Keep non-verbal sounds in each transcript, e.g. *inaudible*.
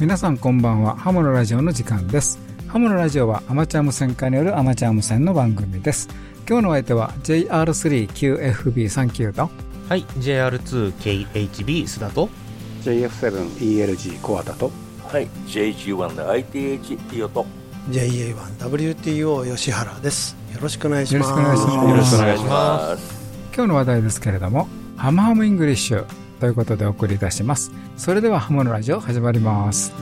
皆さんこんばんは。ハムのラジオの時間です。ハムのラジオはアマチュア無線家によるアマチュア無線の番組です。今日のお相手は JR3QFB39 と。はい JR2KHB 須田と。JF7ELG コアだと。はい JG1ITH イオと。JA1WTO 吉原ですよろしくお願いします。よろしくお願いします。よろしくお願いします。今日の話題ですけれどもハムハムイングリッシュということでお送りいたします。それではハムのラジオ始まります。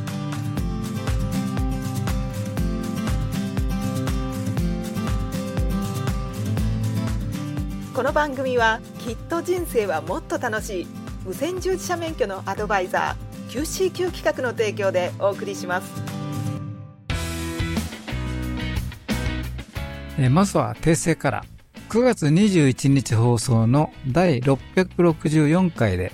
この番組はきっと人生はもっと楽しい。無線従事者免許のアドバイザー QCQ 企画の提供でお送りします。えーまずは訂正から。9月21日放送の第664回で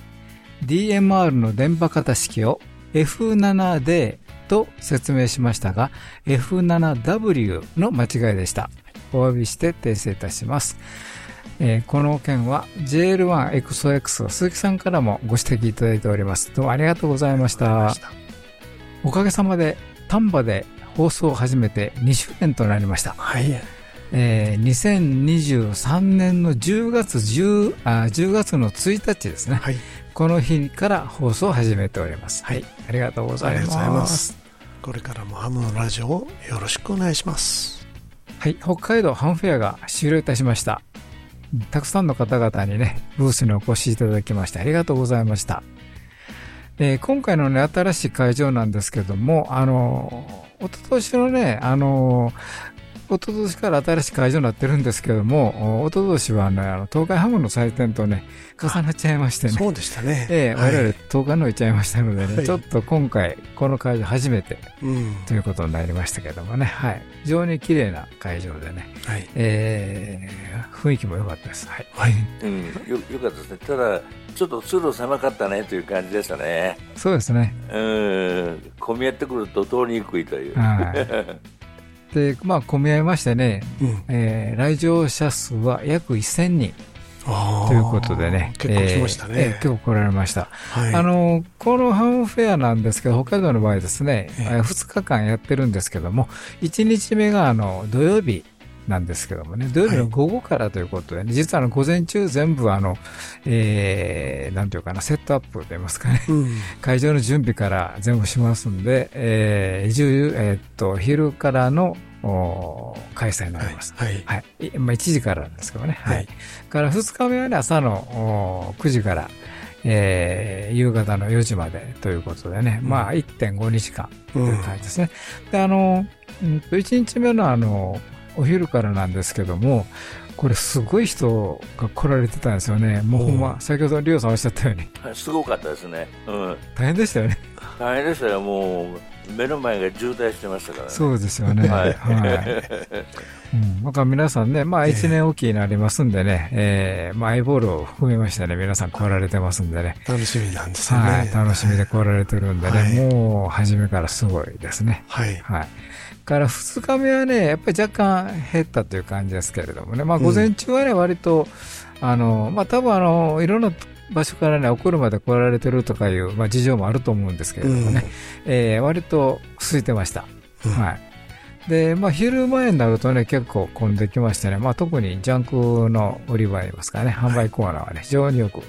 DMR の電波型式を F7D と説明しましたが F7W の間違いでしたお詫びして訂正いたしますえーこの件は JL1XOX 鈴木さんからもご指摘いただいております。どうもありがとうございました。おかげさまで丹波で放送を始めて2周年となりました。はいえー2023年の10月 10, あ10月の1日ですね。はいこの日から放送を始めております。はい。ありがとうございます。ありがとうございますこれからもハムのラジオをよろしくお願いしますはい、北海道ハンフェアが終了いたしました。たくさんの方々にね、ブースにお越しいただきましてありがとうございました。えー今回のね、新しい会場なんですけども、あのー、一昨年のね、あのー、一昨年から新しい会場になってるんですけども、お一昨年はね、あの、東海ハムの祭典とね、重なっちゃいましてね。そうでしたね。ええはい。我々東海の行っちゃいましたのでね、はい。ちょっと今回、この会場初めてうん。ということになりましたけどもね、はい。非常に綺麗な会場でね、はい。えー、雰囲気も良かったです。はい。はい。うん。よよかったですね。ただちょっと通路狭かったねという感じでしたね。そうですね。うん。混み合ってくると通りにくいという。はい。*laughs* で、まあ、混み合いましてね、うん。えー来場者数は約1000人。ということでね。結構来ましたえーえねー結構来られました。はい。あの、このハムフェアなんですけど、北海道の場合ですね、ええ。えー2日間やってるんですけども、1日目があの土曜日なんですけどもね、土曜日の午後からということで、ね。実はあの午前中全部あの、えー、なんていうかな、セットアップと言いますかね、うん。会場の準備から全部しますんで、えー、10えーっと、昼からのお開催になります。はい。はい。い。まあ、1時からなんですけどね。は。はい。いから2日目はね、朝のお9時から、えー夕方の4時までということでね、うん。まあ1.5日間とうんいう感じですね。で、あの、うんと1日目のあの、お昼からなんですけども、これすごい人が来られてたんですよね。もうほんま、先ほどリオさんおっしゃったように、すごかったですね、うん、大変でしたよね。大変でしたよ。もう目の前が渋滞してましたからね。そうですよね。はい。うん、だから皆さんね、まあええ。1年おきになりますんでね、えーまあアイボールを含めましてね、皆さん来られてますんでね、楽しみなんですよね。はい、楽しみで来られてるんでね、はい。もう初めからすごいですね。はい。はい。から2日目はね、やっぱり若干減ったという感じですけれどもね、まあ午前中はね、割と、あの、まあ多分あの、いろんな場所からね、お車で来られてるとかいう、まあ事情もあると思うんですけれどもね、えー割と空いてました。うん。はい。で、まあ、昼前になるとね、結構混んできましてね、まあ、特にジャンクの売り場にいますからね、販売コーナーはね、非常によく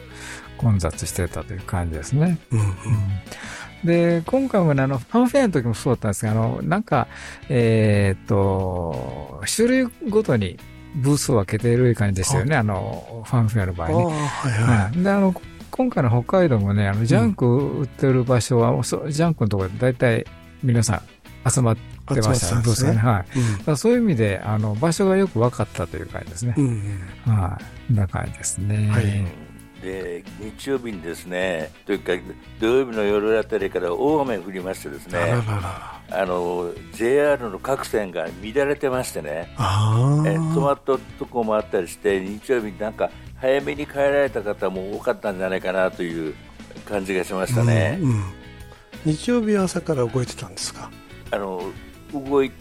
混雑してたという感じですね。うん。うんで、今回もね、あの、ハムフェアの時もそうだったんですが、あの、なんか、えーっと、種類ごとにブースを分けている感じでしたよね、あの、ハムフェアの場合ね。ああはいははい、であの今回の北海道もね、あのジャンク売ってる場所は、そうジャンクのところで大体皆さん集まってましたね。はい。そういう意味で、あの、場所がよく分かったという感じですねう。んうんはい。こんな感じですね。はいで日曜日にですねというか土曜日の夜あたりから大雨降りましてですねあの JR の各線が乱れてましてね。え止まったとこもあったりして日曜日なんか早めに帰られた方も多かったんじゃないかなという感じがしましたね、うんうん。日曜日は朝から動いてたんですか？あの動い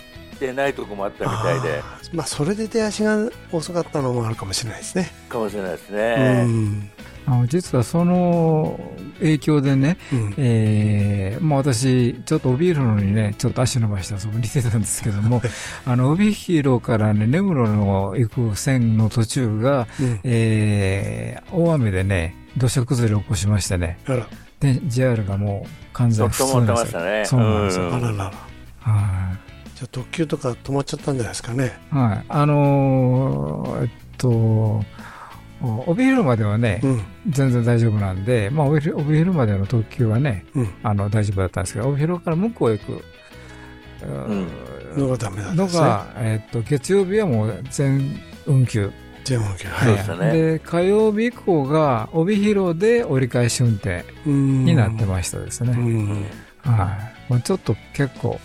てないとこもあったみたいで。まあそれで出足が遅かったのもあるかもしれないですね。かもしれないですうね、ん。あの実はその影響でね、うん。えーまあ、私、ちょっと帯広にね、ちょっと足伸ばして遊びに行ってたんですけども、*laughs* あの、帯広からね、根室の行く線の途中が、うん。えー大雨でね、土砂崩れを起こしましてね、で、JR がもう完全不ちょっと持って通なんですよ。ましたね。そうなんですよ。うん。あららら。はいじゃあ特急とか止まっちゃったんじゃないですかね。はい。あのーえっと、帯広まではね、うん。全然大丈夫なんで、まあ、帯広帯広までの特急はね、うん。あの、大丈夫だったんですけど、帯広から向こうへ行く、んのがダメなんですね。のが、えっと、月曜日はもう全運休。全部系。そうはい。でしたねで、火曜日以降が帯広で折り返し運転にになってましたですね。うん。はい。もうちょっと結構、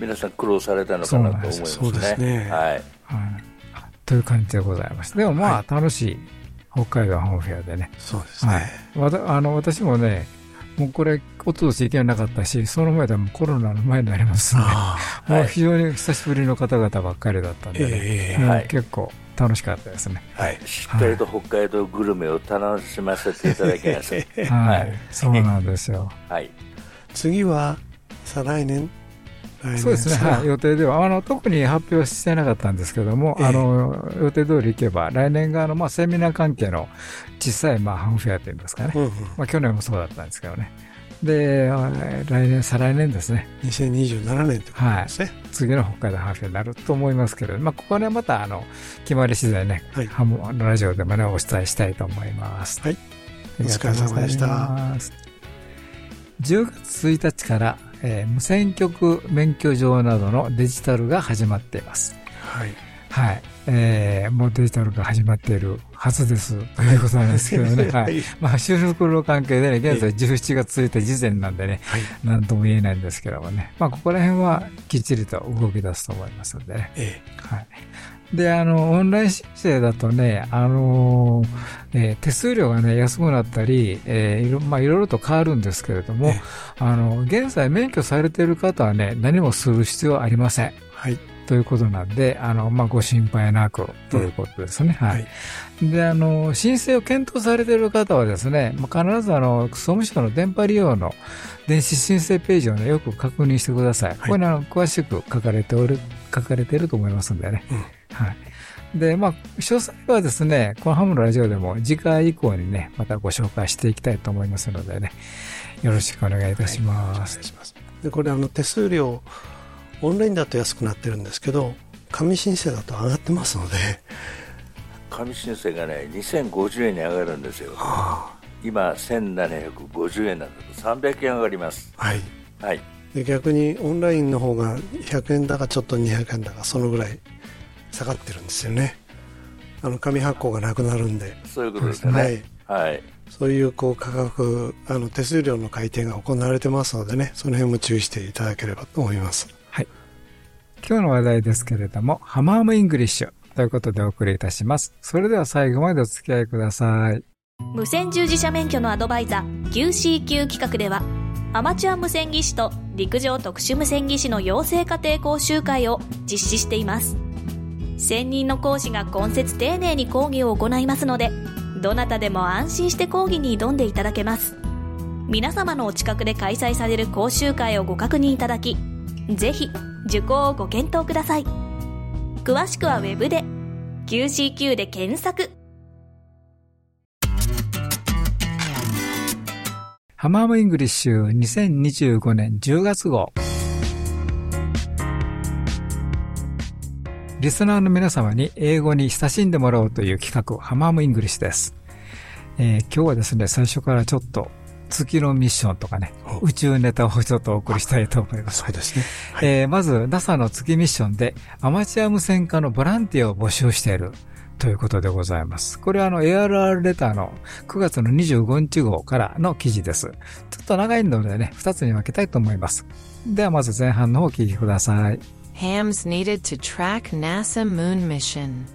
皆さん苦労されたのかなと思いますね。そうですねはい。はい。という感じでございます。でもまあ、楽しい北海道ハムフェアでね。そうですはいね。。わたあの私もね、もうこれ、おととし行けなかったし、その前でもコロナの前になりますので。もうはい非常に久しぶりの方々ばっかりだったんでね、ええもうはい結構楽しかったですね。はい。しっかりと北海道グルメを楽しませていただきました。はい、はいそうなんですよ。はい。次は、再来年そうですね、はい、予定では。あの、特に発表してなかったんですけども、ええ。あの予定通り行けば、来年があの、まあ、セミナー関係の小さい、まあ、ハムフェアというんですかね、うんうん。まあ、去年もそうだったんですけどね、で、あ来年、再来年ですね、2027年ってことですね。次の北海道ハムフェアになると思いますけれど、まあ、ここはね、またあの決まり次第ね、はい。ハムラジオでもね、お伝えしたいと思います。はい。お疲れ様でした。10月1日から、えー無線局免許状などのデジタルが始まっています。はい。はい。えーもうデジタルが始まっているはずです。ということなんですけどね。*laughs* は。はいい。まあ、収録の関係でね、現在17月1日時点なんでね、はい。なんとも言えないんですけどもね。まあ、ここら辺はきっちりと動き出すと思いますのでね。えはい。で、あの、オンライン申請だとね、あのーえー手数料がね、安くなったり、えーいろ、まあ、いろいろと変わるんですけれどもええ、あの、現在免許されている方はね、何もする必要はありません。はい。ということなんで、あの、まあ、ご心配なくということですね。はい。はいで、あの、申請を検討されている方はですね、まあ、必ずあの、総務省の電波利用の電子申請ページをね、よく確認してください。ここにあの、詳しく書かれておる、書かれていると思いますんでね。うんはい。で、まあ、詳細はですね、このハムのラジオでも次回以降にね、またご紹介していきたいと思いますのでね、よろしくお願いいたしまお願いす。します。で、これあの手数料、オンラインだと安くなってるんですけど、紙申請だと上がってますので、紙申請がね、2050円に上がるんですよ。あ今、1750円なんだと300円上がります。あはい。はい。で逆にオンラインの方が100円だかちょっと200円だかそのぐらい下がってるんですよねあの紙発行がなくなるんで、そういうことですよはねい。、はい。そういうこう価格あの手数料の改定が行われてますのでねその辺も注意していただければと思います今日の話題ですけれども、ハムハムイングリッシュということでお送りいたします。それでは最後までお付き合いください。無線従事者免許のアドバイザー QCQ 企画ではアマチュア無線技師と陸上特殊無線技師の養成課程講習会を実施しています専任の講師が懇切丁寧に講義を行いますのでどなたでも安心して講義に挑んでいただけます。皆様のお近くで開催される講習会をご確認いただきぜひ受講をご検討ください。詳しくはウェブで QCQ で検索。ハムハムイングリッシュ2025年10月号。リスナーの皆様に英語に親しんでもらおうという企画、ハムハムイングリッシュです。えー今日はですね、最初からちょっと月のミッションとかね、お宇宙ネタをちょっとお送りしたいと思います。そうですねはいえーまず、NASA の月ミッションでアマチュア無線家のボランティアを募集しているということでございます。これはあの ARR レターの9月の25日号からの記事です。ちょっと長いのでね、2つに分けたいと思います。ではまず前半の方をお聞きください。Hams needed to track NASA moon mission.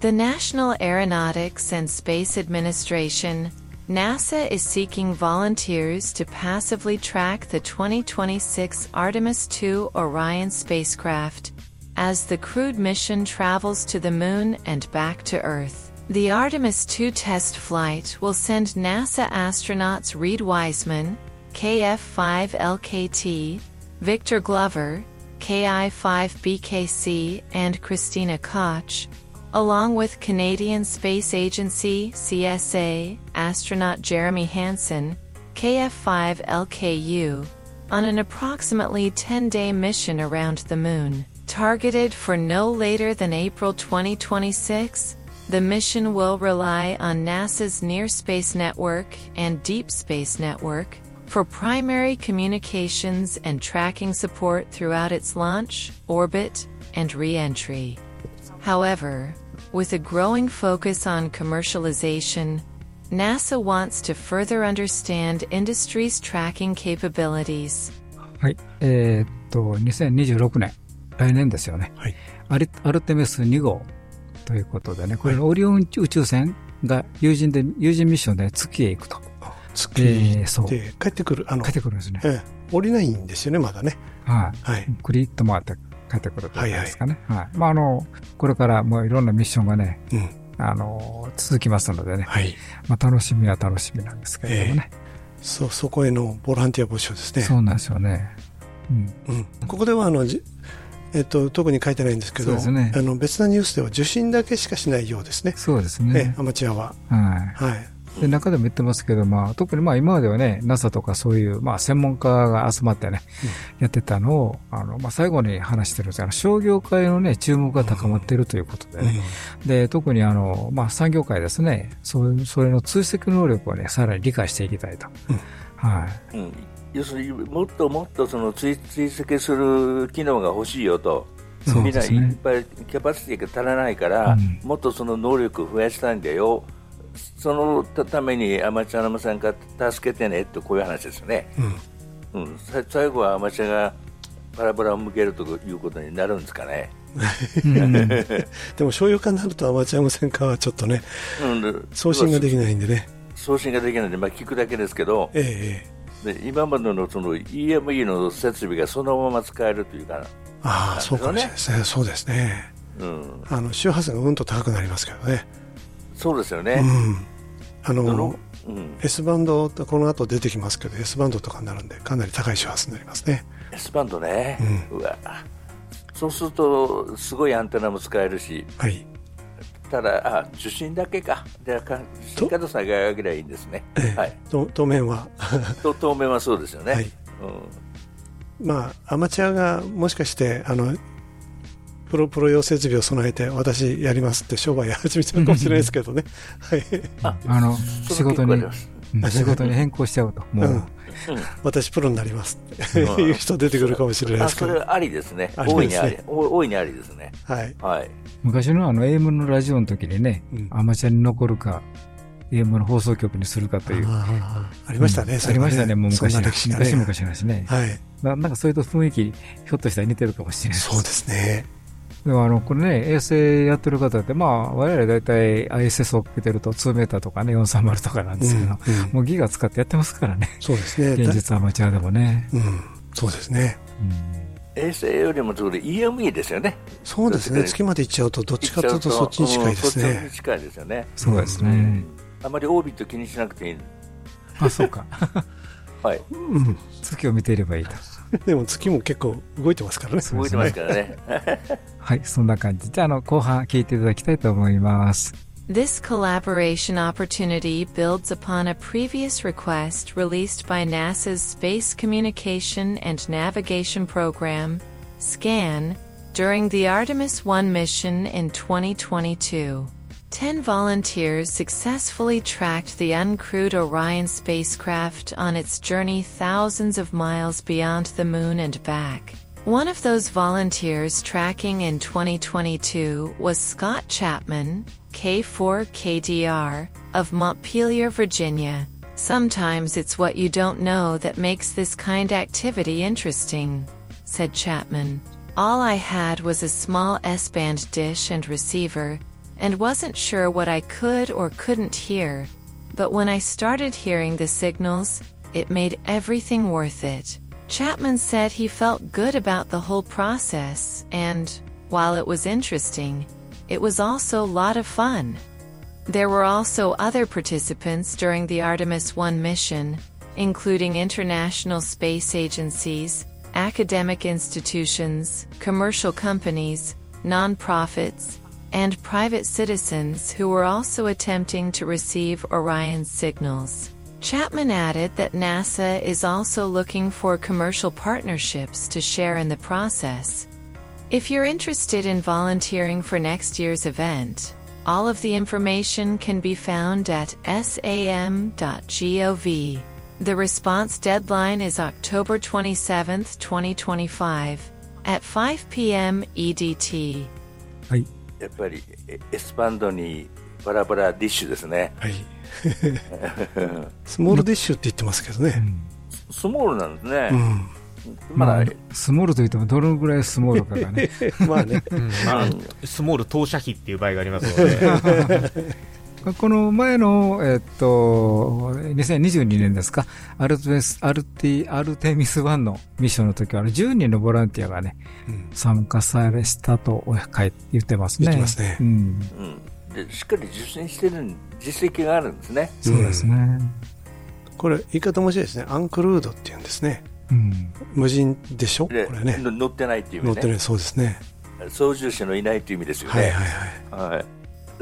The National Aeronautics and Space Administration, NASA is seeking volunteers to passively track the 2026 Artemis II Orion spacecraft as the crewed mission travels to the moon and back to Earth. The Artemis II test flight will send NASA astronauts Reed Wiseman, KF-5LKT, Victor Glover, KI-5BKC, and Christina Koch, along with Canadian Space Agency CSA astronaut Jeremy Hansen, KF-5LKU, on an approximately 10-day mission around the moon. Targeted for no later than April 2026, the mission will rely on NASA's Near Space Network and Deep Space Network for primary communications and tracking support throughout its launch, orbit, and re-entry. However, with a growing focus on commercialization, NASA wants to further understand industry's tracking capabilities. はい。えーっと、2026年、来年ですよね。はい。アリアルテミス2号ということでね、これオリオン宇宙船が有人で、有人ミッションで月へ行くと。 月にえーそう行って帰ってくる。あの帰っ、てくるんですね。ええ降りないんですよね、まだね。はい。はリッと回って帰ってくるというですかね。はい、まあ、あの、これからもういろんなミッションがね、うん。あの、続きますのでね、はい。まあ、楽しみは楽しみなんですけれどもね。そ、そこへのボランティア募集ですね。そうなんですよね。うん。うん。ここでは、あの、じえっと、特に書いてないんですけど、ねあの、別なニュースでは受信だけしかしないようですね。そうですええね。アマチュアは。はい。はい。で、中でも言ってますけど、まあ、特にまあ今まではね、NASA とかそういう、まあ専門家が集まってね、やってたのを、あの、まあ最後に話してるんですが、商業界のね、注目が高まっているということでね。で、特にあの、まあ産業界ですね、そういう、それの追跡能力をね、さらに理解していきたいと。はい。うん、要するにもっともっとその追追跡する機能が欲しいよと、みんなそうですね。いっぱいキャパシティが足らないから、うん。もっとその能力を増やしたいんだよ、そのためにアマチュアの皆さんが助けてねってこういう話ですよね、うんさ最後はアマチュアがパラボラを向けるということになるんですかね。でも、商用化になるとアマチュア無線化はちょっとね、うん、送信ができないんでね。送信ができないので、まあ、聞くだけですけど、ええええで今までのその EME の設備がそのまま使えるというか、ああ、そうかもしれないですね。そうですね。うん、あの、周波数がうんと高くなりますけどね。そうですよね。うん。ああのの、うん、S バンドとこの後出てきますけど S バンドとかになるんでかなり高い周波数になりますね。S バンドね、うわ。そうするとすごいアンテナも使えるし。はい。ただあ受信だけか。でか受信方さえが上げりゃいいんですね、ええ。はい、と当面は。*laughs* と当面はそうですよね、はい。まあアマチュアがもしかしてあのプロプロ用設備を備えて私やりますって商売始めちゃうかもしれないですけどね。はい。あの、そ仕事に、仕事に変更しちゃうと。もう、うん。私プロになりますって *laughs* いう人出てくるかもしれないあですけど。それはありですね。大いにありお大いにありですね。はい。はい。昔のあの AM のラジオの時にね、うん。アマチュアに残るか、AM の放送局にするかという。ありましたね、ありましたね、もう昔な歴史がね。昔昔の話ね。はい。ななんかそれと雰囲気、ひょっとしたら似てるかもしれないそうですねでもあの、これね、衛星やってる方って、まあ、我々大体 ISS をかけてると2メーターとかね、430とかなんですけど、うんうん。もうギガ使ってやってますからね。そうですね。現実アマチュアでもね。うん。そうですね。衛星よりもそれ EME ですよね。そうですね。月まで行っちゃうとどっちかというとそっちに近いですうんそっちねに近いですよね。そうですね。うん。あまりオービット気にしなくていい。あ、そうか。*laughs* はい。うん。月を見ていればいいと。でも月も結構動いてますからね動いてますからねはい、そんな感じ。じゃあ、あの、後半聞いていただきたいと思います。This collaboration opportunity builds upon a previous request released by NASA's Space Communication and Navigation Program, SCAN, during the Artemis 1 mission in 2022. Ten volunteers successfully tracked the uncrewed Orion spacecraft on its journey thousands of miles beyond the moon and back. One of those volunteers tracking in 2022 was Scott Chapman, K4KDR, of Montpelier, Virginia. Sometimes it's what you don't know that makes this kind activity interesting, said Chapman. All I had was a small S band dish and receiver, and wasn't sure what I could or couldn't hear. But when I started hearing the signals, it made everything worth it. Chapman said he felt good about the whole process, and, while it was interesting, it was also a lot of fun. There were also other participants during the Artemis 1 mission, including international space agencies, academic institutions, commercial companies, nonprofits, and private citizens who were also attempting to receive Orion's signals. Chapman added that NASA is also looking for commercial partnerships to share in the process. If you're interested in volunteering for next year's event, all of the information can be found at sam.gov. The response deadline is October 27, 2025, at 5 p.m. EDT. はい。やっぱりエエスパンドにバラバラディッシュですね。はい。*laughs* スモールディッシュって言ってますけどね。スモールなんですね。うん。まだ、まあ、スモールといってもどのぐらいスモールかがね。*laughs* まあね。うんまあ、スモール投射費っていう場合がありますので、*laughs* この前の、えっと、2022年ですか、アルテミス、アルティ、アルテミス1のミッションの時は、10人のボランティアがね、うん参加されしたと言ってますね。言ってますねうん。うん、でしっかり受信してる実績があるんですね。そうですね。これ、言い方面白いですね。アンクルードって言うんですね。うん。無人でしょ？こでれね。の乗ってないっていう意味ね乗ってない、そうですね。操縦者のいないという意味ですよね。はいはいはい。はい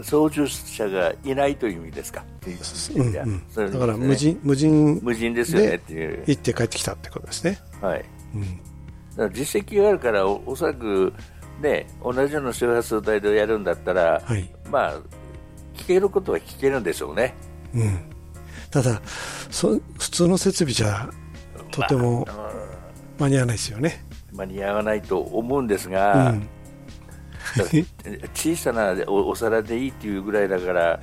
操縦者がいないという意味ですか？うんうんそれだから無人、無人無人ですよねっていう。行って帰ってきたってことですね。はい。うん。だから実績があるからおおそらくね同じような周波数帯でやるんだったら、はい。まあ聞けることは聞けるんでしょうね。うん。ただ、そ普通の設備じゃとても間に合わないですよね。間に合わないと思うんですうが、ん。小さなおお皿でいいっていうぐらいだから。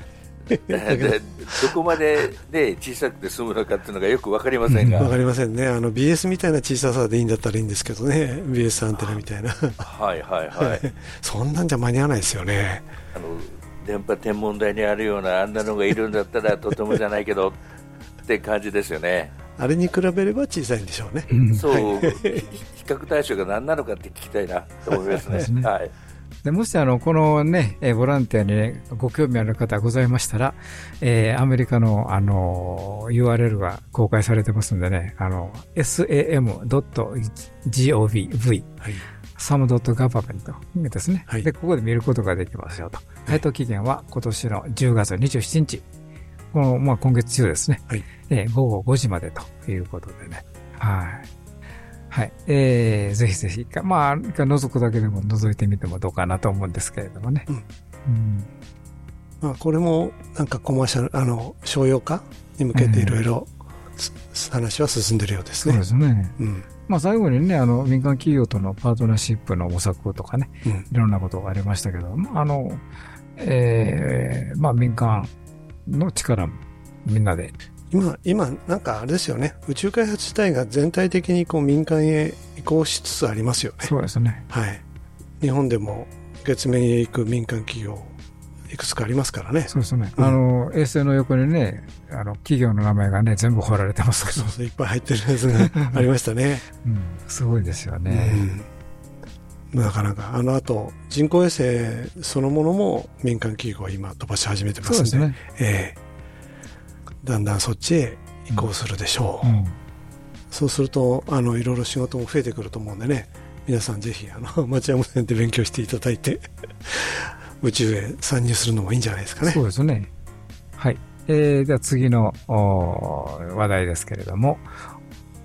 *laughs* どこまでで小さくて済むのかっていうのがよく分かりませんが、わかりませんね。あの、BS みたいな小ささでいいんだったらいいんですけどね。BS アンテナみたいな。はいはいはい、*laughs* そんなんじゃ間に合わないですよね。あの電波天文台にあるようなあんなのがいるんだったらとてもじゃないけど *laughs* って感じですよね。あれに比べれば小さいんでしょうね。うんそう、ひ比較対象が何なのかって聞きたいなと思いますねはい。でもし、あの、このね、えーボランティアに、ね、ご興味ある方ございましたら、えーアメリカの、あの、URL が公開されてますんでね、あの、sam.gov、はい。sam.government ですね、はいで、ここで見ることができますよと。回答期限は今年の10月27日。この、まあ、今月中ですね。はいえー午後5時までということでね。はい。はい。えー、ぜひぜひまあ、一回覗くだけでも覗いてみてもどうかなと思うんですけれどもね。うんうんまあ、これも、なんかコマーシャル、あの、商用化に向けていろいろ、つ話は進んでるようですねそうで。すね。うん。まあ最後にね、あの、民間企業とのパートナーシップの模索とかね、うん。いろんなことがありましたけど、まああの、えー、まあ民間の力もみんなで、今、今、なんかあれですよね。宇宙開発自体が全体的にこう民間へ移行しつつありますよね。そうですね。はい。日本でも月面へ行く民間企業、いくつかありますからね。そうですね。うんあの、衛星の横にね、あの、企業の名前がね、全部彫られてますけどそう、そう、いっぱい入ってるやつが *laughs* ありましたね。うん、すごいですようね。ん。なかなか、あの後、人工衛星そのものも民間企業は今飛ばし始めてますんで、そうですね。ええだんだんそっちへ移行するでしょう。うん。そうすると、あの、いろいろ仕事も増えてくると思うんでね、皆さんぜひ、あの、*laughs* 町山線で勉強していただいて、*laughs* 宇宙へ参入するのもいいんじゃないですかね。そうですね。はい。えー、では次の話題ですけれども、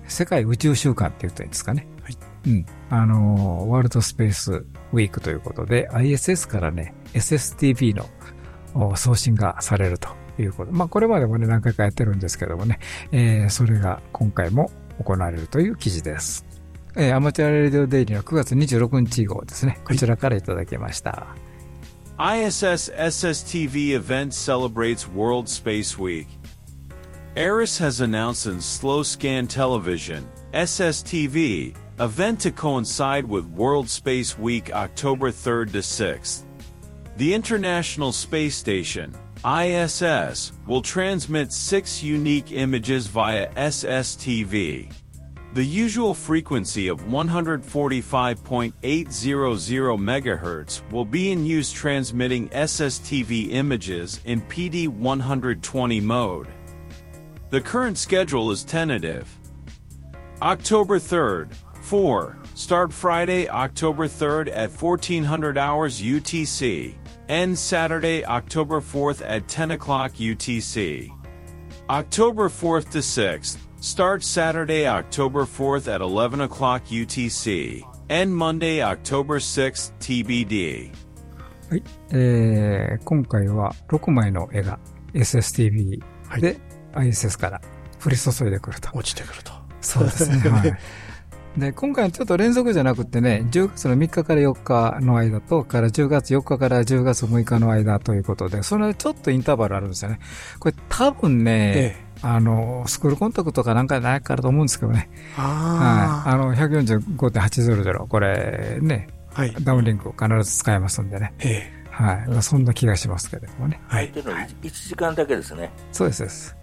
世界宇宙週間って言ったらいいんですかね。はい。うん。あのー、ワールドスペースウィークということで、ISS からね、SSTV のお送信がされるということ。まあ、これまでもね、何回かやってるんですけどもね、えー、それが今回も行われるという記事です。えー、アマチュアレディオデイリーの9月26日号ですね。こちらからいただきました。ISS SSTV event celebrates World Space Week. Eris has announced in Slow Scan Television, SSTV, event to coincide with World Space Week October 3rd to 6th. The International Space Station, ISS, will transmit six unique images via SSTV. The usual frequency of 145.800 MHz will be in use transmitting SSTV images in PD 120 mode. The current schedule is tentative. October 3rd, 4. Start Friday, October 3rd at 1400 hours UTC End Saturday, October 4th at 10 o'clock UTC. October 4th to 6th. Start Saturday, October 4th at 11 o'clock UTC. End Monday, October 6th TBD. はい。えー、今回は6枚の絵が SSTV で ISS から降り注いでくると。落ちてくると。そうですね。はい。 *laughs* で、今回はちょっと連続じゃなくてね、10月の3日から4日の間と、から10月4日から10月6日の間ということで、それちょっとインターバルあるんですよね。これ多分ね、あの、スクールコンタクトかなんかないからと思うんですけどね。あはい。あの、145.800、これね、はい。ダウンリンクを必ず使えますんでね。えはい。まあそんな気がしますけれどもね。はい。というのは1時間だけですね。そうです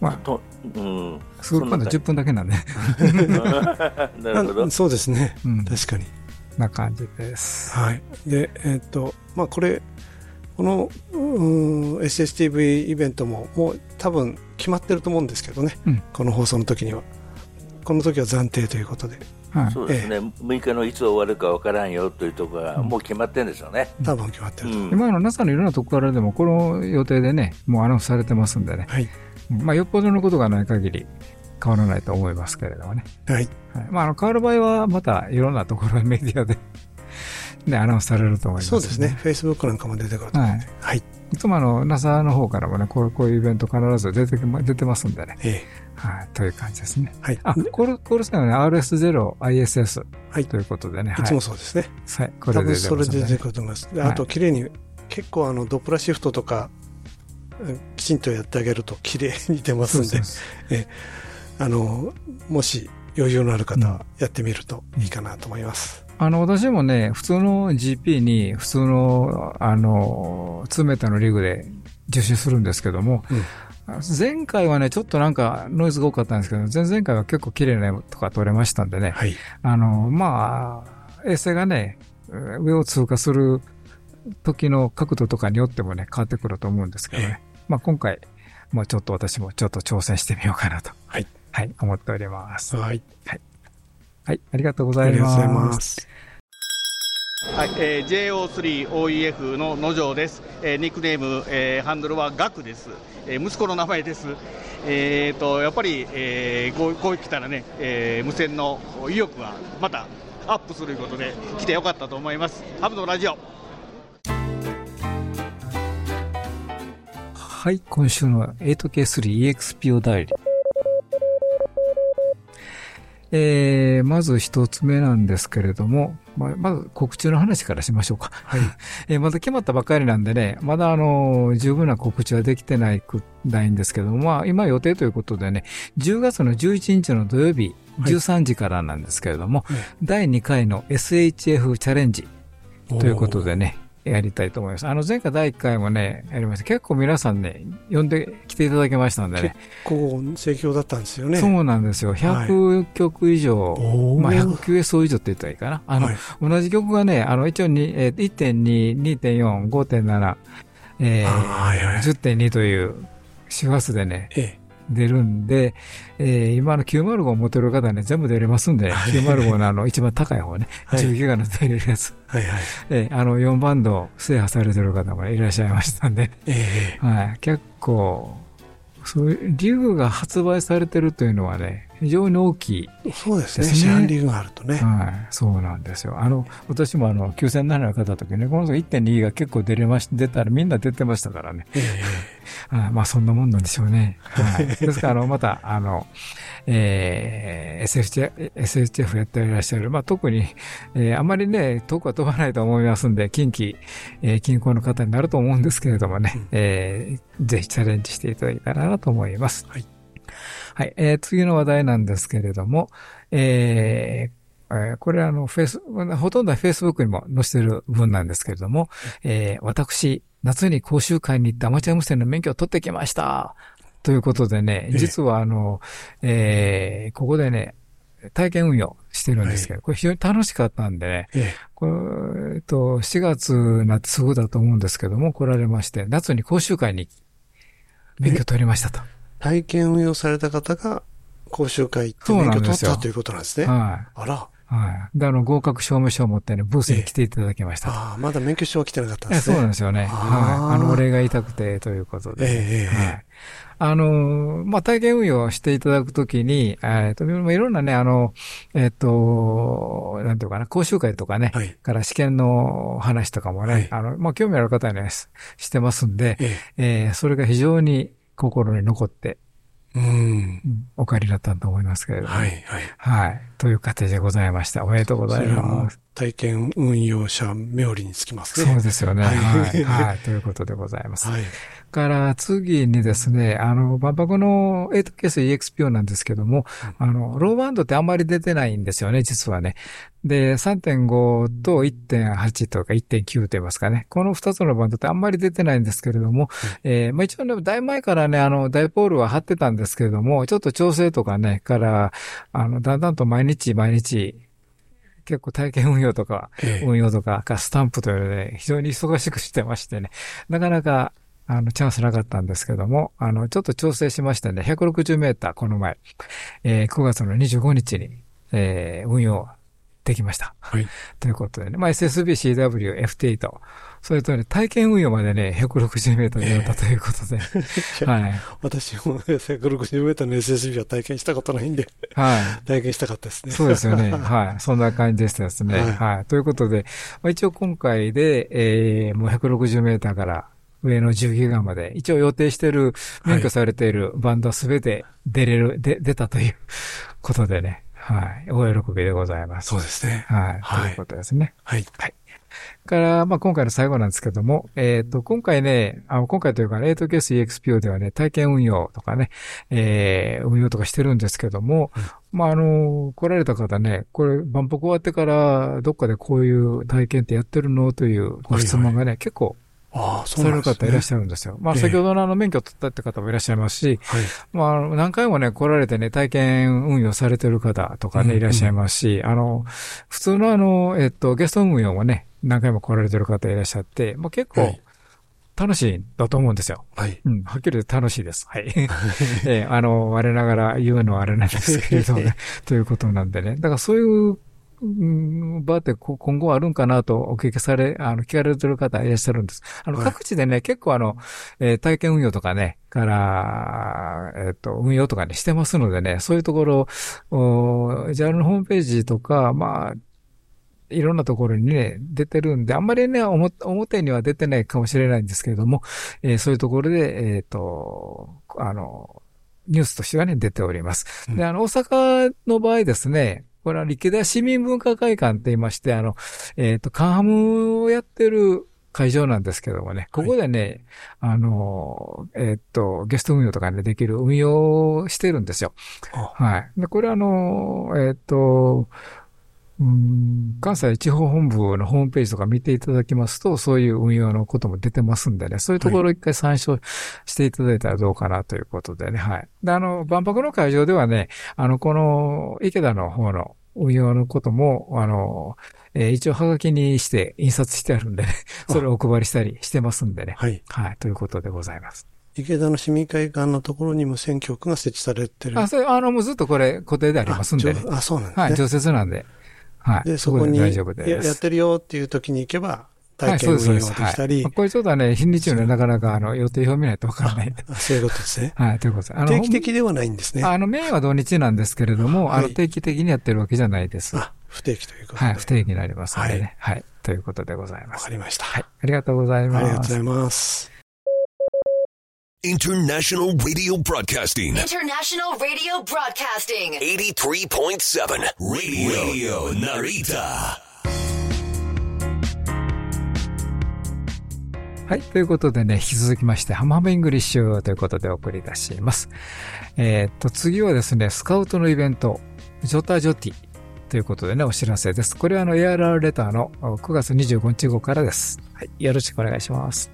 まあとうん。スクールコンタクト10分だけなんで。*laughs* なるほどあ。そうですね。うん。確かに。な感じです。はい。で、えっ、と、まあ、これ、この、うん SSTV イベントも、もう多分決まってると思うんですけどね。うんこの放送の時には。この時は暫定ということで、はい。そうですね、6日のいつ終わるかわからんよというところがもう決まってるんですよね。多分決まってると。うん今の NASA のいろんなとこからでも、この予定でね、もうアナウンスされてますんでね。はい。まあ、よっぽどのことがない限り変わらないと思いますけれどもね。はい。はい。まあ、あの、変わる場合は、またいろんなところメディアで *laughs* ね、アナウンスされると思います、そうですね。。Facebook なんかも出てくると思うんで。はい。いつもあの、NASA の方からもね、こうこういうイベント必ず出て出てますんでね。えはい。という感じですね。えはい。あ、コール、コールサインはね、RS0ISS はいということでね。いつもそうですね。はい。こ多れで分それで出出てくると思います。あと、綺麗に、結構あの、ドップラーシフトとか、うんきちんとやってあげると綺麗に出ますんで。そう、そうあの、もし余裕のある方はやってみるといいかなと思います。あの、私もね、普通の GP に、普通の、あの、2メーターのリグで受信するんですけども、前回はね、ちょっとなんかノイズが多かったんですけど、前々回は結構綺麗な絵とか撮れましたんでね、はい。あの、まあ、衛星がね、上を通過する時の角度とかによってもね、変わってくると思うんですけどね。まあ今回、まあちょっと私もちょっと挑戦してみようかなと。はい。はい、思っております。はい。はい、ありがとうございありがとうございま。ますす。はい、えー、JO3OEF の野城です、えーニックネーム、えーハンドルはガクです、えー息子の名前です、えー、とやっぱり、えーこうこう来たらね、えー無線の意欲がまたアップするということで来てよかったと思いますハブのラジオはい、今週の 8K3EXP を代理。えー、まず一つ目なんですけれども、まあ、まず告知の話からしましょうか。はい。*laughs* えーまだ決まったばっかりなんでね、まだあの、十分な告知はできてないく、ないんですけども、まあ、今予定ということでね、10月の11日の土曜日、13時からなんですけれども、第2回の SHF チャレンジということでね、やりたいと思います。あの、前回第1回もね、やりました。結構皆さんね、呼んできていただきましたんでね。こう、盛況だったんですよね。そうなんですよ。100曲以上、おーまあ 100QSO 以上って言ったらいいかな。あの、はい同じ曲がね、あの、一応に、えー1.2、2.4、5.7、えーはいはい10.2という周波数でね、ええ。出るんで、えー今の905を持ってる方ね、全部出れますんで、905のあの、一番高い方ね、*laughs* はい10ギガの出れるやつ。はいはい。えーあの、4バンド制覇されてる方もいらっしゃいましたんで、ええ。はい、結構、そういう、リグが発売されてるというのはね、非常に大きい。そうですね。シャンリーがあるとね。はい、そうなんですよ。あの、私もあの、9007の方の時ね、この時1.2が結構出れまし、出たらみんな出てましたからね。えはい、まあそんなもんなんでしょうね。はい。*laughs* ですから、あの、また、あの、えー、SFF, SHF やっていらっしゃる。まあ特に、えー、あまりね、遠くは飛ばないと思いますんで、近畿、えー、近郊の方になると思うんですけれどもね、えー、ぜひチャレンジしていただけたらなと思います。はい。はい、えー、次の話題なんですけれども、えー、えーこれあの、フェイス、ほとんどは Facebook にも載せてる文なんですけれども、えー私、夏に講習会に行ってアマチュア無線の免許を取ってきました。ということでね、実はあの、えーここでね、体験運用してるんですけど、これ非常に楽しかったんでね、えこれ、えっと、4月になってすぐだと思うんですけども、来られまして、夏に講習会に免許取りましたと。体験運用された方が講習会行って免許取ったということなんですね。はい。あら。はい。で、あの、合格証明書を持ってね、ブースに来ていただきましたと。ああ、まだ免許証は来てなかったんえですね。そうなんですよね。はい。あの、お礼が言いたくて、ということで。ええええはい。あの、まあ、体験運用していただくときに、えっと、まあいろんなね、あの、えっと、なんていうかな、講習会とかね、はいから試験の話とかもね、はいあの、まあ、興味ある方にはししてますんで、ええーそれが非常に心に残って、え。うん。うんお帰りだったと思いますけれども、はい、はい。はい。という形でございました。おめでとうございます。体験運用者冥利につきますね。そうですよね。ははいい。はい。ということでございます。はい。から次にですね、あの、万博の8ケース EXPO なんですけども、あの、ローバンドってあんまり出てないんですよね、実はね。で、3.5と1.8とか1.9と言いますかね。この2つのバンドってあんまり出てないんですけれども、えーまあ一応ね、だいぶ前からね、あの、ダイポールは貼ってたんですけれども、ちょっと調整とかね、から、あの、だんだんと毎日毎日、結構体験運用とか、ええ運用とか、かスタンプというので、非常に忙しくしてましてね、なかなか、あの、チャンスなかったんですけども、あの、ちょっと調整しましてね、160メーター、この前、えー9月の25日に、えー運用できました。はい。ということでね、まあ、SSB、CW、FT8、それとね、体験運用までね、160メーターでやったということで、*laughs* はい。私も160メートルの SSB は体験したことないんで、はい。体験したかったですね。そうですよね。*laughs* はい。そんな感じでしたですね。はいはい。ということで、まあ、一応今回で、えー、もう160メーターから上の10ギガまで、一応予定している、免許されているバンドはすべて出れる、で、出たということでね。はい。お喜びでございます。そうですね。はい。はいということですね。はい。から、まあ、今回の最後なんですけども、えっ、と、今回ね、あ今回というか、8ケース EXPO ではね、体験運用とかね、えー、運用とかしてるんですけども、まあ、あの、来られた方ね、これ、万博終わってから、どっかでこういう体験ってやってるの？というご質問がね、結構、ああ、そうなんですね。る方いらっしゃるんですよ。まあ、ええ先ほどのあの、免許取ったって方もいらっしゃいますし、はい。まあ何回もね、来られてね、体験運用されてる方とかね、うんいらっしゃいますし、あの、普通のあの、えっと、ゲスト運用もね、何回も来られてる方いらっしゃって、まあ結構はい、楽しいんだと思うんですよ。はい。うん、はっきり言って楽しいです。はい。*laughs* ええあの、我ながら言うのはあれなんですけれどもね、*laughs* ということなんでね。だからそういう、うん場って今後あるんかなとお聞きされ、あの、聞かれてる方いらっしゃるんです。あの、各地でね、結構あの、えー体験運用とかね、から、えっ、と、運用とかね、してますのでね、そういうところ、おジャンルのホームページとか、まあ、いろんなところにね、出てるんで、あんまりね、表には出てないかもしれないんですけれども、えーそういうところで、えっ、と、あの、ニュースとしてはね、出ております。で、あの、大阪の場合ですね、これは池田市民文化会館って言いまして、あの、えっ、と、カンハムをやってる会場なんですけどもね、ここでね、あの、えっ、と、ゲスト運用とかね、できる運用をしてるんですよ。あはい。で、これはあの、えっ、と、うん関西地方本部のホームページとか見ていただきますと、そういう運用のことも出てますんでね、そういうところを一回参照していただいたらどうかなということでね、はい。で、あの、万博の会場ではね、あの、この池田の方の運用のことも、あの、えー一応ハガキにして印刷してあるんでね、それをお配りしたりしてますんでね。はい。はい、ということでございます。池田の市民会館のところに無線局が設置されてる。あ、それ、あの、もうずっとこれ固定でありますんでね。あ、そうなんですね。はい、常設なんで。はい。で、そこに大丈夫です。ややってるよっていう時に行けば、はい、体験運用そうできたり、はい。これちょっとね、日にちね、なかなかあの、予定表見ないとわからない。あそういうことですね。*laughs* はい、ということです。あの、定期的ではないんですね。あの、メインは土日なんですけれども、はいあの、定期的にやってるわけじゃないです。あ、不定期ということで。はい、不定期になりますのでね。はい。ということでございますわか。りました。はい。ありがとうございあます。りがとうございます。International Radio Broadcasting. International Radio Broadcasting. 83.7 Radio, Radio Narita. はい。ということでね、引き続きまして、ハムハムイングリッシュということでお送りいたします。えーっと、次はですね、スカウトのイベント、 JOTA-JOTI ということでね、お知らせです。これはあの、ARR レターの9月25日号からです。はい。よろしくお願いします。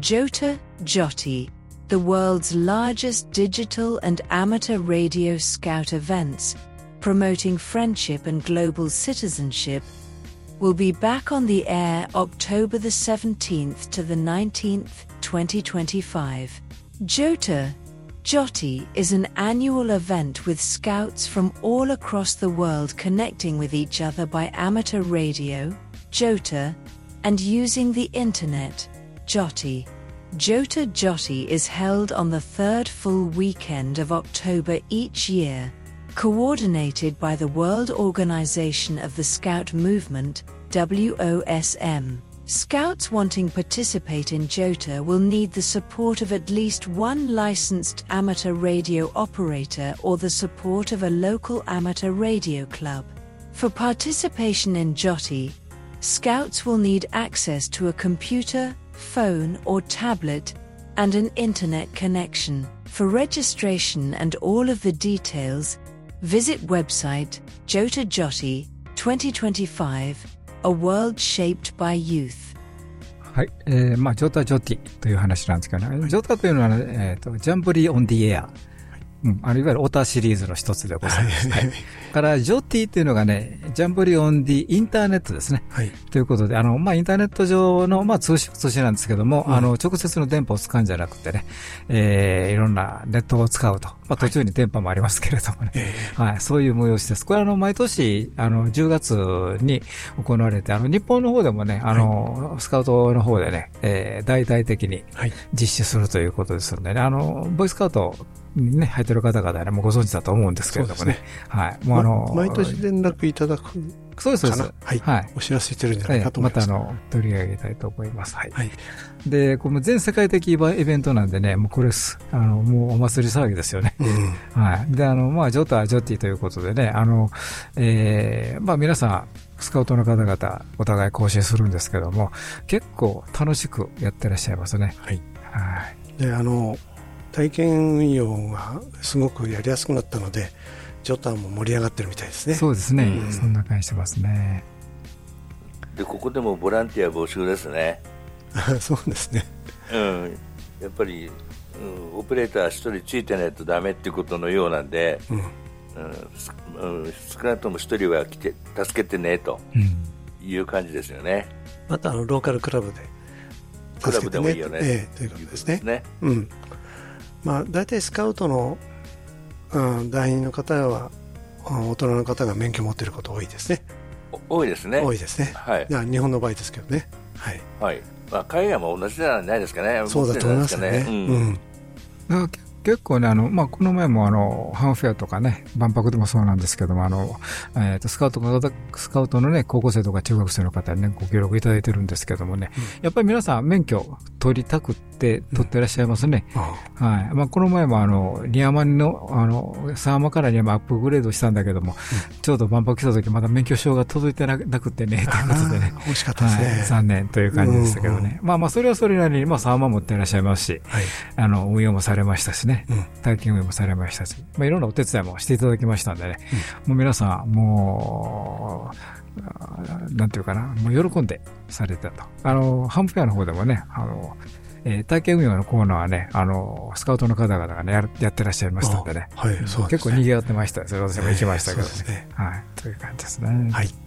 Jota Joti, the world's largest digital and amateur radio scout events, promoting friendship and global citizenship, will be back on the air October the 17th to the 19th, 2025. Jota Joti is an annual event with scouts from all across the world connecting with each other by amateur radio, Jota, and using the internet, Joti. Jota Joti is held on the third full weekend of October each year, coordinated by the World Organization of the Scout Movement, WOSM. Scouts wanting to participate in Jota will need the support of at least one licensed amateur radio operator or the support of a local amateur radio club. For participation in Joti, Scouts will need access to a computer, phone, or tablet and an internet connection. For registration and all of the details, visit website Jota Joti 2025 A World Shaped by Youth. はい。えー、まあ、ジョタジョティという話なんですけどね。ジョタというのは、ね、えっ、と、ジャンブリーオンディエア。 うん、あのいわゆるオタシリーズの一つでございます。はい。から、ジョティっていうのがね、ジャンブリオンディインターネットですね。はい。ということで、あの、まあ、インターネット上の、まあ、通信、通信なんですけども、うん、あの、直接の電波を使うんじゃなくてね、えー、いろんなネットを使うと。まあ、途中に電波もありますけれどもね。はい、はい。そういう催しです。これあの、毎年、あの、10月に行われて、あの、日本の方でもね、あの、はい、スカウトの方でね、えー、大々的に実施するということですのでね、あの、ボイスカウト、にね、入ってる方々はもご存知だと思うんですけれどもね。ねはい。もうあの、毎年連絡いただくそうです、そうです。はい。はい。お知らせしてるんじゃないかと思います。またあの、取り上げたいと思います。はい。はい、で、この全世界的イベントなんでね、もうこれす、あの、もうお祭り騒ぎですよね。うん、はい。で、あの、まあ、ジョタ、ジョティということでね、あの、えー、まあ皆さん、スカウトの方々、お互い更新するんですけども、結構楽しくやってらっしゃいますね。はい。はい。で、あの、体験運用がすごくやりやすくなったので、ジョタンも盛り上がってるみたいですね。そうですね。うん、そんな感じしてますね。で、ここでもボランティア募集ですね。*laughs* そうですね。うん。やっぱり、うん、オペレーター一人ついてないとダメっていうことのようなんで、うん、うん、少なくとも一人は来て助けてねという感じですよね。またあのローカルクラブで、ね、クラブでもいいよね。ええということですね。ねうん。まあ、大体スカウトの、うん、団員の方は大人の方が免許を持っていること多いですね。多いですね。多いですね、はい、日本の場合ですけどね。はい、はい。まあ、海外も同じじゃないですかね。そうだと思いますね、うん、結構ね、あの、まあ、この前もあの、ハンフェアとかね、万博でもそうなんですけども、あの、えっ、ー、と、スカウトの方、スカウトのね、高校生とか中学生の方にね、ご協力いただいてるんですけどもね、うん、やっぱり皆さん免許取りたくって取ってらっしゃいますね。うん、はい。まあ、この前もあの、リアマンの、あの、サーマからリアマアップグレードしたんだけども、うん、ちょうど万博来た時まだ免許証が届いてなくてね、ということでね。惜しかったですね、はい。残念という感じでしたけどね。まあまあ、それはそれなりに、まあ、サーマ持ってらっしゃいますし、はい、あの、運用もされましたしね。体験もされましたし、まあ、いろんなお手伝いもしていただきましたんでね、うん、もう皆さん、もう、なんていうかな、もう喜んでされてたと。あの、ハンプフェアの方でもね、あの、えー、体験運用のコーナーはね、あの、スカウトの方々がね、ややってらっしゃいましたんでね。はい、そうですね。結構賑わってましたそれ私も行きましたけどね。ねはい。という感じですね。はい。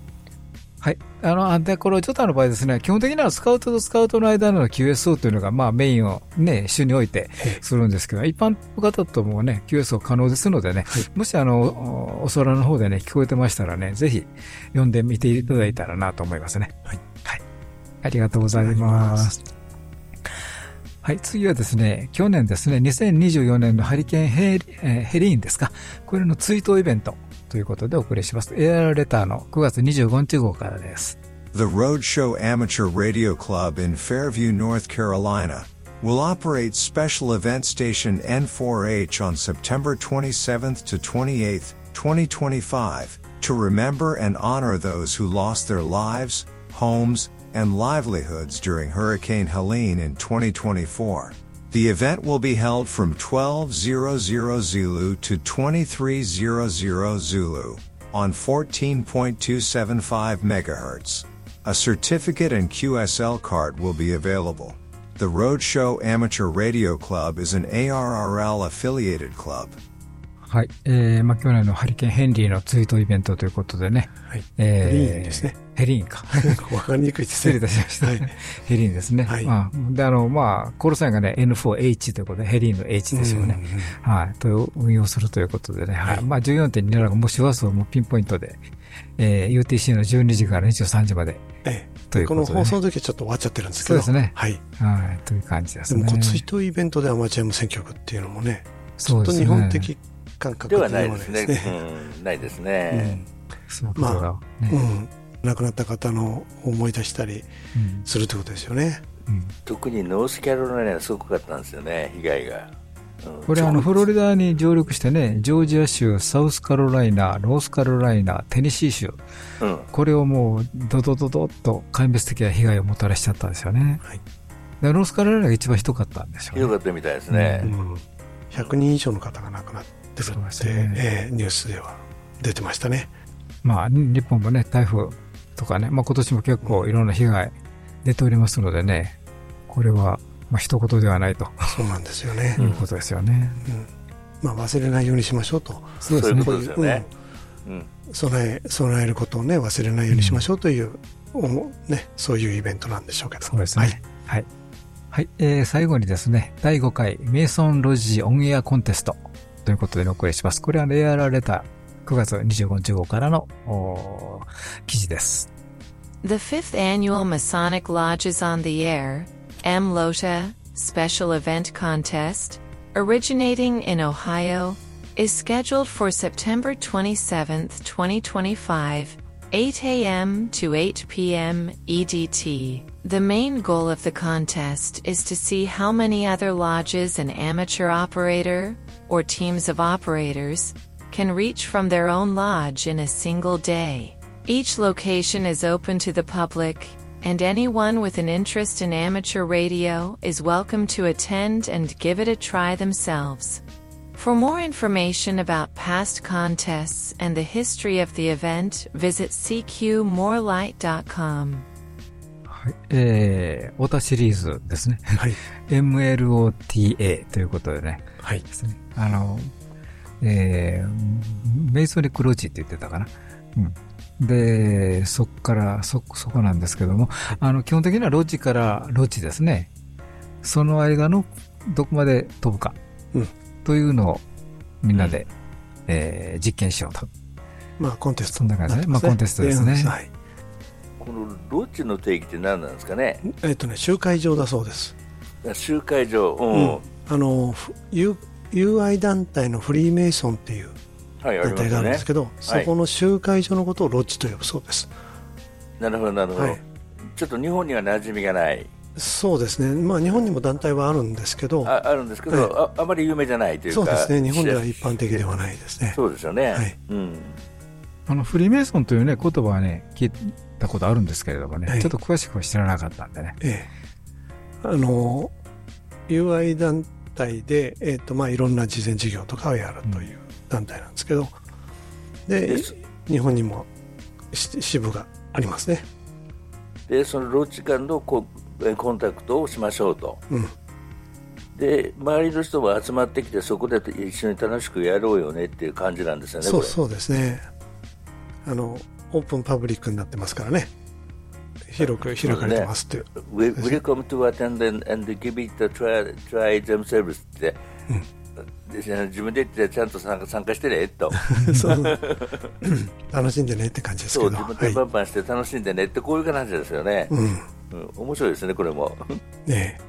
はい。あの、で、このジョタの場合ですね、基本的にはスカウトとスカウトの間の QSO というのが、まあメインをね、主においてするんですけど、一般の方ともね、QSO 可能ですのでね、はい、もしあの、お空の方でね、聞こえてましたらね、ぜひ読んでみていただいたらなと思いますね。はい。はい。ありがとうございます。はい、次はですね、去年ですね、2024年のハリケーンヘリ,、えー、ヘリーンですか、これの追悼イベント。ということでお送りします。AR レターの9月25日号からです。The Roadshow Amateur Radio Club in Fairview, North Carolina will operate special event station N4H on September 27th to 28th, 2025 to remember and honor those who lost their lives, homes, and livelihoods during Hurricane Helene in 2024. The event will be held from 1200 Zulu to 2300 Zulu on 14.275 MHz. A certificate and QSL card will be available. The Roadshow Amateur Radio Club is an ARRL affiliated club. はい。えー、まあ、去年のハリケーンヘンリーのツイートイベントということでね。はい。えー、ヘリーンですね。 ヘリーンか。*laughs* わかりにくいです失礼いたしました。はいヘリーンですね。はいまあ、で、あの、まあ、コールサインがね、N4H ということで、ヘリーンの H ですよね。はい。と運用するということでね。はい。まあ、14.27がもう周波数をもうピンポイントで、えー、UTC の12時から23時まで。ええ。というこの放送の時はちょっと終わっちゃってるんですけど。そうですね。はい。はい。という感じですね。でも、ツイートイベントでアマチュア無線局っていうのもね、ちょっとそうですね日本的感覚ではないでね。ですすね。うん、ないですね。そうまだあ、うん。亡くなった方の思い出したりするってことですよね。特にノースキャロライナがすごかったんですよね、被害が。うんこれあの、フロリダに上陸してね、ジョージア州、サウスカロライナ、ロースカロライナ、テネシー州。うんこれをもう、ドドドドッと壊滅的な被害をもたらしちゃったんですよね。でロースカロライナが一番ひどかったんでしょうね。ひどかったみたいですね。うん100人以上の方が亡くなってるって、ええニュースでは出てましたね。まあ、日本もね、台風とかね、まあ今年も結構いろんな被害出ておりますのでね、これは、まあ一言ではないと。そうなんですよね。いうことですよね。まあ忘れないようにしましょうと。そうですねういうことですよねうん備え、備えることをね、忘れないようにしましょうという、おもね、そういうイベントなんでしょうけど。そうですね。はい。はい。えー、最後にですね、第5回メイソンロジオンエアコンテストということでお送りします。これはレアラレター9月25日号からのおー記事です。 The fifth annual Masonic Lodges on the Air, M. Lota, Special Event Contest, originating in Ohio, is scheduled for September 27th, 2025, 8 a.m. to 8 p.m. EDT. The main goal of the contest is to see how many other lodges an amateur operator, or teams of operators, can reach from their own lodge in a single day. Each location is open to the public, and anyone with an interest in amateur radio is welcome to attend and give it a try themselves. For more information about past contests and the history of the event, visit cqmorelight.com. はい。えー、オタシリーズですね。はい。 MLOTA ということでね。はい。ですね。あの、 えー、 Masonic Lodge って言ってたかな。うん。で、そっから、そ、そこなんですけども、あの、基本的にはロッジからロッジですね。その間のどこまで飛ぶか。うん。というのをみんなで、えー実験しようと。まあコンテストそんな感じですね。まあコンテストですね。はい。このロッジの定義って何なんですかね？えっとね、集会場だそうです。集会場、ううんん。あの、ふ友友愛団体のフリーメイソンっていう団体があ。るんですけど、そこの集会場のことをロッジと呼ぶそうです。なるほど、なるほど、はいちょっと日本には馴染みがない。そうですね。まあ日本にも団体はあるんですけど、ああるんですけど、ああまり有名じゃないというか。そうですね。日本では一般的ではないですね。そうですよね。はいうん。あの、フリーメイソンというね、言葉はね、聞いたことあるんですけれどもね、はいちょっと詳しくは知らなかったんでね。ええ。あの、友愛団体で、えっ、と、まあ、いろんな慈善事業とかをやるという団体なんですけど、で、日本にもし支部がありますね。で、そのロッジ間のこえコンタクトをしましょうと。うん。で、周りの人も集まってきて、そこで一緒に楽しくやろうよねっていう感じなんですよね、そうですね。あの、オープンパブリックになってますからね。広く開かれてますっていう。We- Welcome to attend and, and give it a try, try themselves って、で自分で言ってちゃんと参加参加してねと。*laughs* そう。楽しんでねって感じですそうけど。自分でバンバンして楽しんでねってこういう感じですよね、うん。うん。面白いですねこれも。ね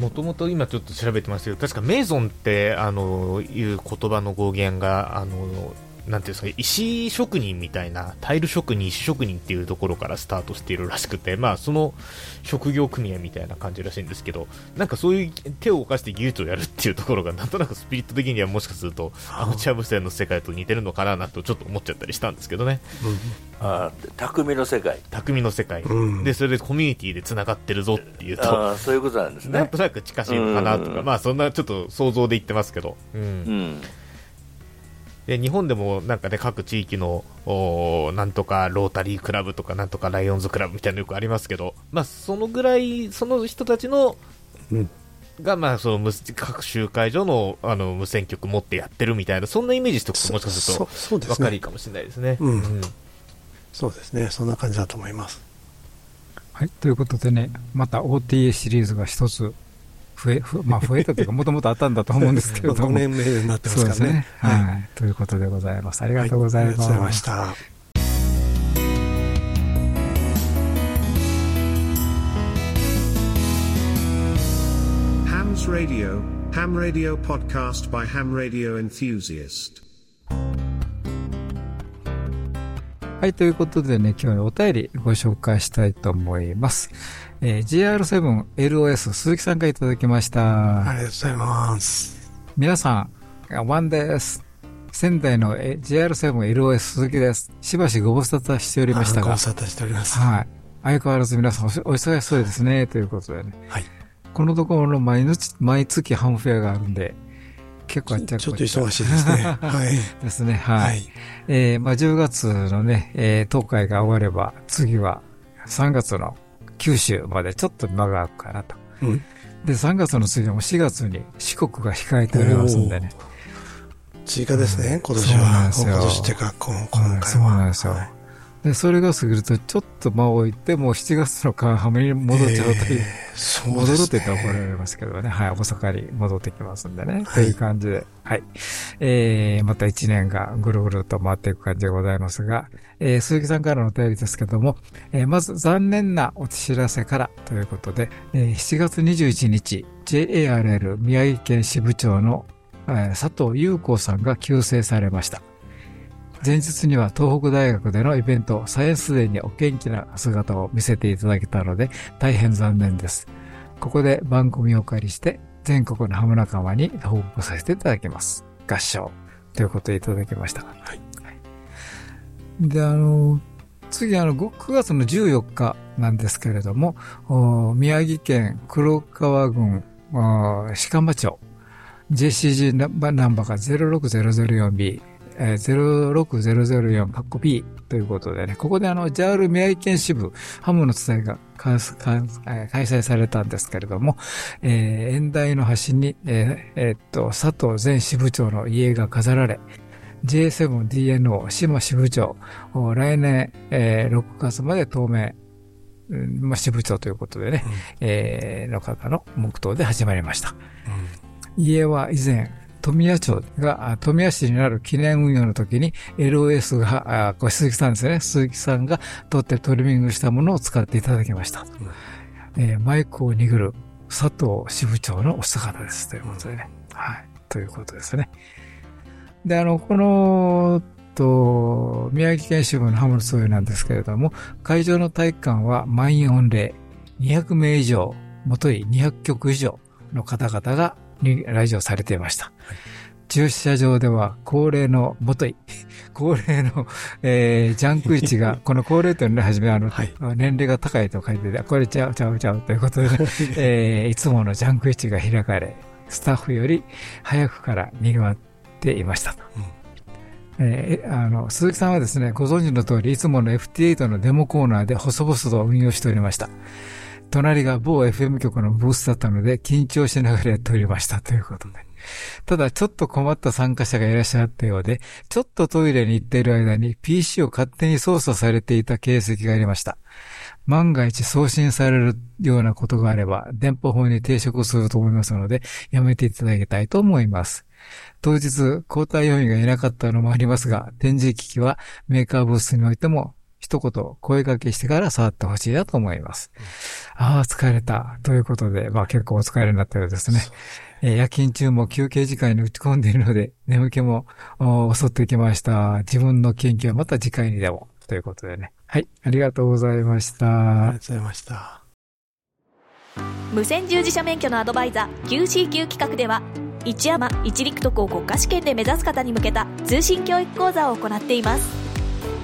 もともと今ちょっと調べてますけど、確かメイゾンって、あの、いう言葉の語源が、あの、なんていうんですか、石職人みたいな、タイル職人、石職人っていうところからスタートしているらしくて、まあ、その職業組合みたいな感じらしいんですけど、なんかそういう手を動かして技術をやるっていうところが、なんとなくスピリット的にはもしかすると、アマチュア無線の世界と似てるのかななとちょっと思っちゃったりしたんですけどね。あー匠の世界。匠の世界、うん。でそれでコミュニティでつながってるぞっていうと。そういうことなんですね。なんとなく近しいのかなとか、うん。まあそんなちょっと想像で言ってますけど、うんで日本でもなんかね各地域のなんとかロータリークラブとかなんとかライオンズクラブみたいなのよくありますけど、まあ、そのぐらいその人たちの、が、まあ、その無各集会所のあの無線局持ってやってるみたいな、そんなイメージしておくと、もしかするとそね分かりかもしれないですね。うんうんそうですね。そんな感じだと思います。はい。ということでね、また OTA シリーズが一つ増え、ふ *laughs* まあ増えたというか、もともとあったんだと思うんですけれども。*laughs* 5年目になってますからねそうですね。はいはい。ということでございます。ありがとうございます。ありがとうございました。Ham's Radio, Ham Radio podcast by Ham Radio enthusiast. はい、ということでね、今日のお便りご紹介したいと思います。えー GR7LOS 鈴木さんからいただきました。ありがとうございます。皆さん、ワンです。仙台のえ GR7LOS 鈴木です。しばしご無沙汰しておりましたが。あご無沙汰しておりますはい。相変わらず皆さんお忙しそうですね、ということでね。はい。このところの毎日、毎月ハムフェアがあるんで、結構あっちゃこちょっと忙しいですね *laughs* はいですね、はい。はいえーまあ10月のね、えー東海が終われば、次は3月の九州までちょっと間が空くかなと。うんで、3月の次はもう4月に四国が控えておりますんでね。追加ですね、今年は。今年っていうか、今今回は。そうなんですよ。で、それが過ぎると、ちょっと間を置いて、もう7月のカンハムに戻っちゃうという、えーそうね。るって言ったら怒られますけどね、はい、大阪に戻ってきますんでね、はい。という感じで、はい。えー、また1年がぐるぐると回っていく感じでございますが、えー、鈴木さんからのお便りですけども、えー、まず残念なお知らせからということで、えー、7月21日、JARL 宮城県支部長の、えー佐藤優子さんが急逝されました。前日には東北大学でのイベント、サイエンスデーにお元気な姿を見せていただけたので、大変残念です。ここで番組をお借りして、全国のハム仲間に報告させていただきます。合唱。ということでいただきました。はい。で、あの、次、あの、5 9月の14日なんですけれども、お宮城県黒川郡お鹿間町、JCG ナンバーナンバーが 06004B、えー06004カッコ B ということでね、ここであの、JAL 宮城県支部、ハムの伝えが開催されたんですけれども、えー、演台の端に、えーえーっと、佐藤前支部長の家が飾られ、J7DNO 島支部長、お来年、えー6月まで当面、うんまあ、支部長ということでね、えーの方の黙祷で始まりました。家は以前、富谷町が、あ富谷市になる記念運用の時に LOS が、あこれ鈴木さんですね。鈴木さんが取ってトリミングしたものを使っていただきました。えーマイクを握る佐藤支部長のお姿です。ということでね。はい。ということですね。で、あの、この、と、宮城県支部のハムの総意なんですけれども、会場の体育館は満員御礼、200名以上、もとい200曲以上の方々がに来場されていました。駐車場では恒例のもとい、*laughs* 恒例の、えージャンク市が、*laughs* この恒例というのは初めあの、年齢が高いと書いてて、これちゃうちゃうちゃうということで、*laughs* えーいつものジャンク市が開かれ、スタッフより早くから賑わっていましたと。えーあの、鈴木さんはですね、ご存知の通り、いつもの FT8 のデモコーナーで細々と運用しておりました。隣が某 FM 局のブースだったので、緊張しながらやっておりましたということで。ただ、ちょっと困った参加者がいらっしゃったようで、ちょっとトイレに行っている間に PC を勝手に操作されていた形跡がありました。万が一送信されるようなことがあれば、電波法に抵触すると思いますので、やめていただきたいと思います。当日、交代要員がいなかったのもありますが、展示機器はメーカーブースにおいても、一言声掛けしてから触ってほしいなと思います。ああ、疲れた。ということで、まあ結構お疲れになったようですね。えー夜勤中も休憩時間に打ち込んでいるので、眠気もお襲ってきました。自分の研究はまた次回にでも。ということでね。はい、ありがとうございました。ありがとうございました。無線従事者免許のアドバイザー QCQ 企画では一山一陸徳を国家試験で目指す方に向けた通信教育講座を行っています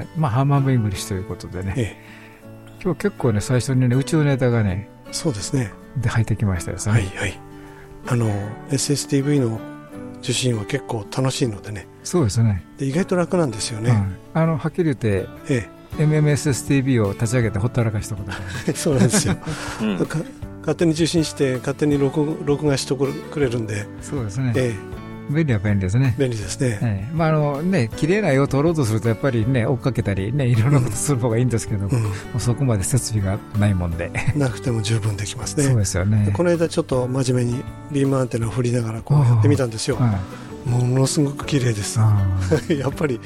はい、まあ、ハムハムイングリッシュということでね。ええ、今日結構ね、最初にね、宇宙ネタがね、そうですね。で入ってきましたよ、はい、はい。あの、SSTV の受信は結構楽しいのでね。そうですね。で意外と楽なんですよね。はい、あの、はっきり言って、ええ、MMSSTV を立ち上げてほったらかしたことが *laughs* そうなんですよ。うん勝手に受信して勝手に録録画してくれるんでそうですね、ええ、便利は便利ですね。便利ですね、ええ、まああのね綺麗な絵を撮ろうとするとやっぱりね追っかけたりねいろんなことする方がいいんですけど、うん、そこまで設備がないもんで。なくても十分できますね。そうですよね。この間ちょっと真面目にビームアンテナを振りながらこうやってみたんですよ、はい、ものすごく綺麗です。*laughs* やっぱり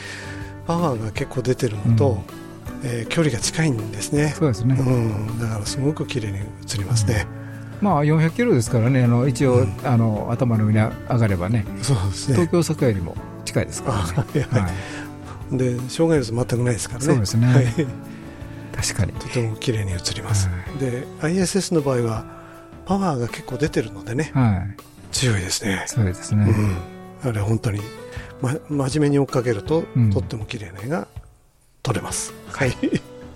パワーが結構出てるのと、うん。えー、距離が近いんですね。そうですね、うん、だからすごく綺麗に映りますね、うんまあ、400キロですからね、あの一応、うん、あの頭の上に上がればね、そうですね。東京坂よりも近いですからね。はい、で障害物全くないですからね。そうですね、はい、確かに。とても綺麗に映ります。はい、で、ISS の場合は、パワーが結構出てるのでね、はい、強いですね。そうですね、うん、あれ、本当に、ま、真面目に追っかけると、うん、とっても綺麗な絵が撮れます。はい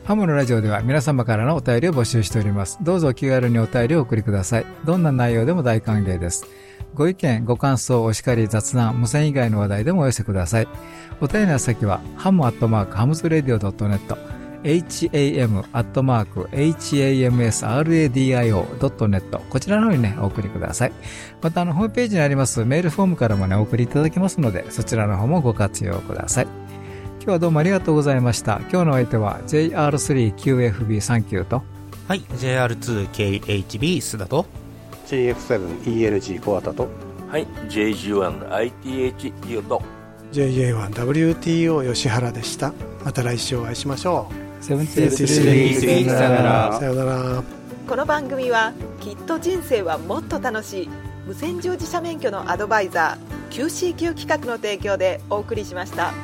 ハムのラジオでは皆様からのお便りを募集しております。どうぞお気軽にお便りをお送りください。どんな内容でも大歓迎です。ご意見、ご感想、お叱り、雑談、無線以外の話題でもお寄せください。お便りの先は、 ham アットマーク hamsradio .net、ham アットマーク hamsradio.net こちらの方にね、お送りください。また、あの、ホームページにありますメールフォームからもね、お送りいただけますので、そちらの方もご活用ください。今日はどうもありがとうございました。今日の相手は JR3QFB39 と。はい JR2KHB 須田と。JF7ELG 小畑と。はい JG1ITH リオと JJ1WTO 吉原でした。また来週お会いしましょう。セブンティーさよならさよなら。この番組はきっと人生はもっと楽しい。無線乗自社免許のアドバイザー QCQ 企画の提供でお送りしました。